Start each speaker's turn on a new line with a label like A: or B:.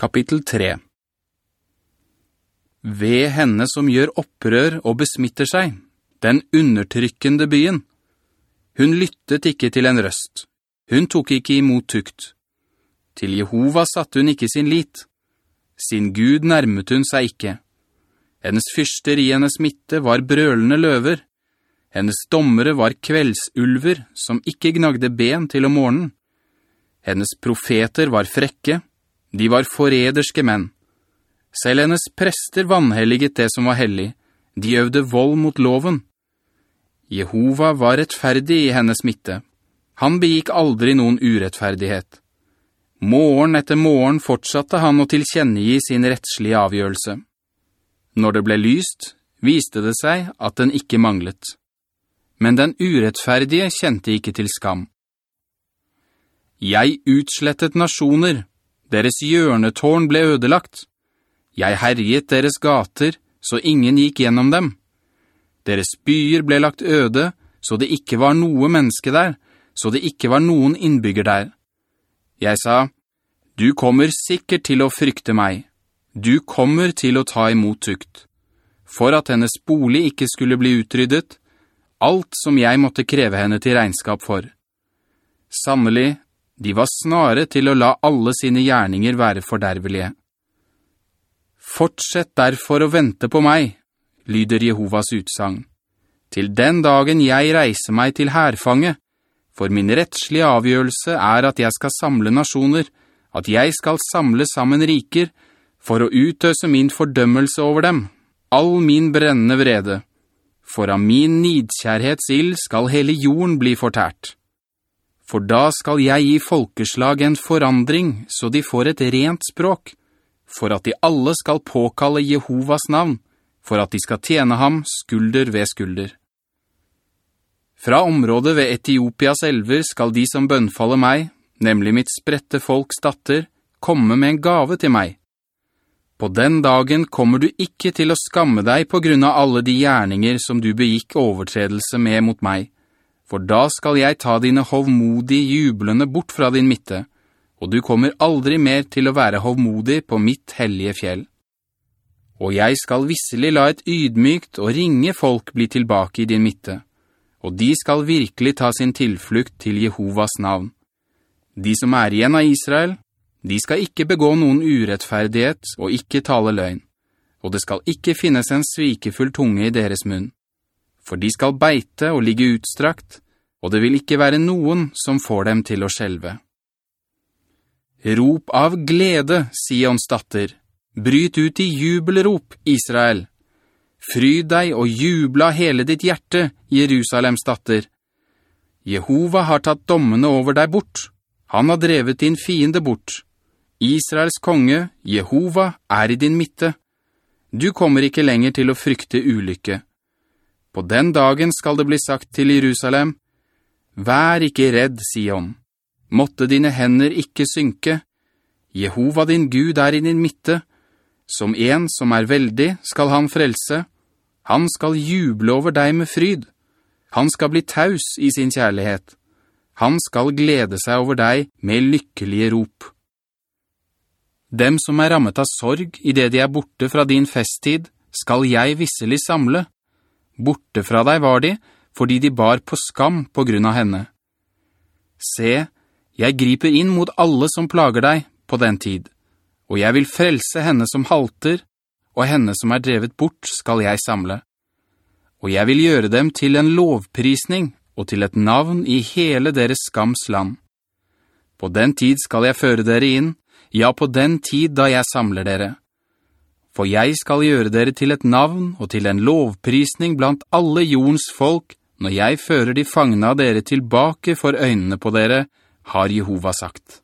A: Kapittel 3 Ved henne som gjør opprør og besmitter seg, den undertrykkende byen. Hun lyttet ikke til en røst. Hun tok ikke imot tukt. Til Jehova satte hun ikke sin lit. Sin Gud nærmet hun seg ikke. Hennes fyrster i hennes midte var brølende løver. Hennes dommere var kveldsulver som ikke gnagde ben til om morgenen. Hennes profeter var frekke, de var forederske menn. Selv hennes prester vannhelliget det som var hellig. De øvde vold mot loven. Jehova var rettferdig i hennes midte. Han begikk aldri noen urettferdighet. Morgen etter morgen fortsatte han å tilkjennegi sin rettslige avgjørelse. Når det ble lyst, viste det seg at den ikke manglet. Men den urettferdige kjente ikke til skam. Jeg utslettet nasjoner, deres hjørnetårn ble ødelagt. Jeg herjet deres gater, så ingen gikk gjennom dem. Deres byer ble lagt øde, så det ikke var noe menneske der, så det ikke var noen innbygger der. Jeg sa, «Du kommer sikkert til å frykte meg. Du kommer til å ta imot tukt. For at hennes bolig ikke skulle bli utryddet, alt som jeg måtte kreve henne til regnskap for. Sannelig, de var snare til å la alle sine gjerninger være fordervelige. Fortsett derfor å vente på meg, lyder Jehovas utsang, til den dagen jeg reiser meg til herfange, for min rettslige avgjørelse er at jeg skal samle nasjoner, at jeg skal samle sammen riker, for å utøse min fordømmelse over dem, all min brennende vrede. For av min nidkjærhetsild skal hele jorden bli fortært. For da skal jeg gi folkeslag en forandring, så de får et rent språk, for at de alle skal påkalle Jehovas navn, for at de skal tjene ham skulder ved skulder. Fra området ved Etiopias elver skal de som bønnfaller meg, nemlig mitt sprette folks datter, komme med en gave til meg. På den dagen kommer du ikke til å skamme deg på grunn av alle de gjerninger som du begikk overtredelse med mot meg, for da skal jeg ta dine hovmodige jublende bort fra din midte, og du kommer aldri mer til å være hovmodig på mitt hellige fjell. Og jeg skal visselig la et ydmykt og ringe folk bli tilbake i din midte, og de skal virkelig ta sin tilflukt til Jehovas navn. De som er igjen av Israel, de skal ikke begå noen urettferdighet og ikke tale løgn, og det skal ikke finnes en svikefull tunge i deres munn for de skal beite og ligge utstrakt, og det vil ikke være noen som får dem til å skjelve. Rop av glede, Sions datter. Bryt ut i jubelrop, Israel. Fryd deg og jubla hele ditt hjerte, Jerusalems datter. Jehova har tatt dommene over deg bort. Han har drevet din fiende bort. Israels konge, Jehova, er i din midte. Du kommer ikke lenger til å frykte ulykke. På den dagen skal det bli sagt til Jerusalem, «Vær ikke redd, Sion. Måtte dine hender ikke synke. Jehova din Gud er i din midte. Som en som er veldig skal han frelse. Han skal juble over deg med fryd. Han skal bli taus i sin kjærlighet. Han skal glede seg over deg med lykkelige rop. Dem som er rammet av sorg i det de er borte fra din festtid, skal jeg visselig samle. Borte fra deg var de, fordi de bar på skam på grunn av henne. Se, jeg griper inn mot alle som plager deg på den tid, og jeg vil frelse henne som halter, og henne som er drevet bort skal jeg samle. Og jeg vil gjøre dem til en lovprisning og til et navn i hele deres skams land. På den tid skal jeg føre dere inn, ja, på den tid da jeg samler dere for jeg skal gjøre dere til et navn og til en lovprisning blant alle jordens folk, når jeg fører de fangene dere tilbake for øynene på dere, har Jehova sagt.»